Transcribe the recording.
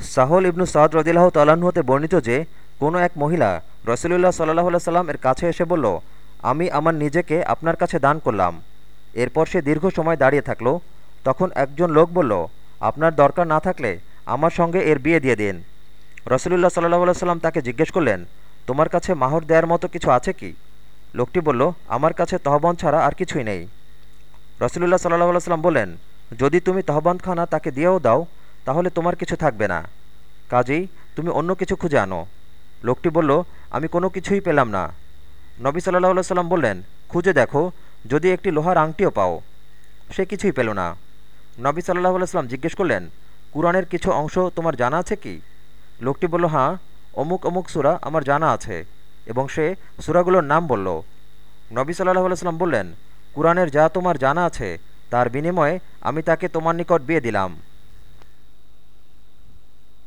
সাহল ইবনু সাদ রদিল্লাহ তাল্লাহ্ন হতে বর্ণিত যে, কোনো এক মহিলা রসুলুল্লাহ সাল্লাহ সাল্লাম এর কাছে এসে বলল, আমি আমার নিজেকে আপনার কাছে দান করলাম। এরপর সে দীর্ঘ সময় দাঁড়িয়ে থাকল। তখন একজন লোক বলল, আপনার দরকার না থাকলে আমার সঙ্গে এর বিয়ে দিয়ে দিন। রসুলুল্লাহ সাল্লাহ সাল্লাম তাকে জিজ্ঞেস করলেন, তোমার কাছে মাহর দেওয়ার মতো কিছু আছে কি? লোকটি বলল, আমার কাছে তহবন ছাড়া আর কিছুই নেই। রসুলুল্লাহ সাল্লাহ সাল্লাম বলেন যদি তুমি তহবন খানা তাকে দিয়েও দাও তাহলে তোমার কিছু থাকবে না। কাজেই তুমি অন্য কিছু খুঁজে আনো। লোকটি বলল, আমি কোনো কিছুই পেলাম না। নবী সাল্লাহ সাল্লাম বললেন, খুঁজে দেখো, যদি একটি লোহার আংটিও পাও। সে কিছুই পেল না। নবী সাল্লাহ সাল্লাম জিজ্ঞেস করলেন, কুরআনের কিছু অংশ তোমার জানা আছে কি? লোকটি বলল হ্যাঁ অমুক অমুক সুরা আমার জানা আছে। এবং সে সুরাগুলোর নাম বলল। নবী সাল্লাহ সাল্লাম বললেন, কুরআনের যা তোমার জানা আছে, তার বিনিময়ে আমি তাকে তোমার নিকট বিয়ে দিলাম।